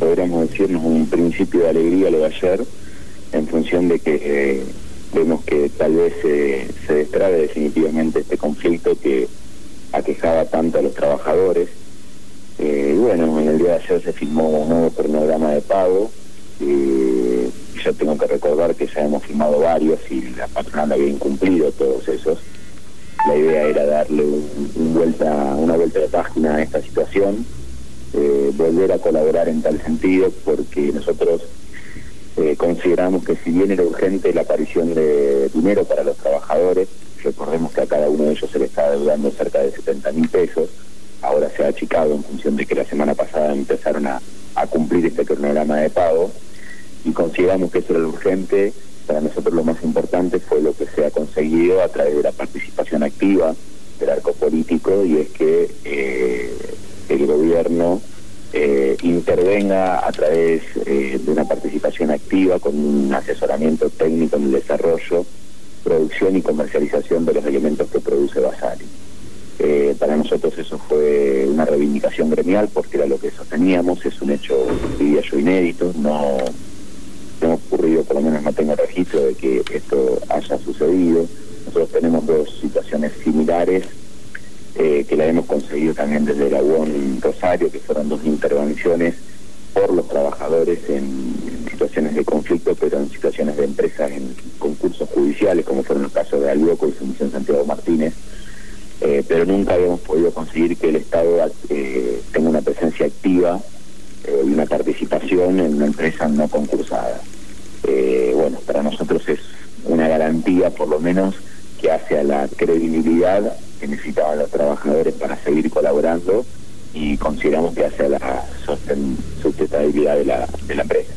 podríamos decirnos un principio de alegría lo de ayer, en función de que eh, vemos que tal vez se destrabe definitivamente este conflicto que aquejaba tanto a los trabajadores. Eh, y bueno, en el día de ayer se firmó un nuevo cronograma de pago. Eh, yo tengo que recordar que ya hemos firmado varios y la patronal había incumplido todos esos. La idea era darle un, vuelta, una vuelta de página a esta situación, eh, volver a colaborar en tal sentido, porque nosotros eh, consideramos que si bien era urgente la aparición de dinero para los trabajadores, recordemos que a cada uno de ellos se le está deudando cerca de 70 mil pesos, ahora se ha achicado en función de que la semana pasada empezaron a, cumplir este cronograma de pago, y consideramos que eso era urgente, para nosotros lo más importante fue lo que se ha conseguido a través de la participación activa del arco político, y es que eh, el gobierno eh, intervenga a través eh, de una participación activa con un asesoramiento técnico en el desarrollo, producción y comercialización de los elementos que produce Basari. Eh, para nosotros eso fue una reivindicación gremial porque era lo que sosteníamos, es un hecho, diría yo, inédito, no, no ha ocurrido, por lo menos no tengo registro de que esto haya sucedido. Nosotros tenemos dos situaciones similares eh, que la hemos conseguido también desde la UON Rosario, que fueron dos intervenciones por los trabajadores en, situaciones de conflicto, pero en situaciones de empresas en concursos judiciales, como fueron los casos de Alioco y Sumisión Santiago Martínez, eh, pero nunca habíamos podido conseguir que el Estado eh, tenga una presencia activa y una participación en una empresa no concursada. bueno, para nosotros es una garantía, por lo menos, que hace a la credibilidad que necesitaban los trabajadores para seguir colaborando y consideramos que hace la sustentabilidad de la, de la empresa.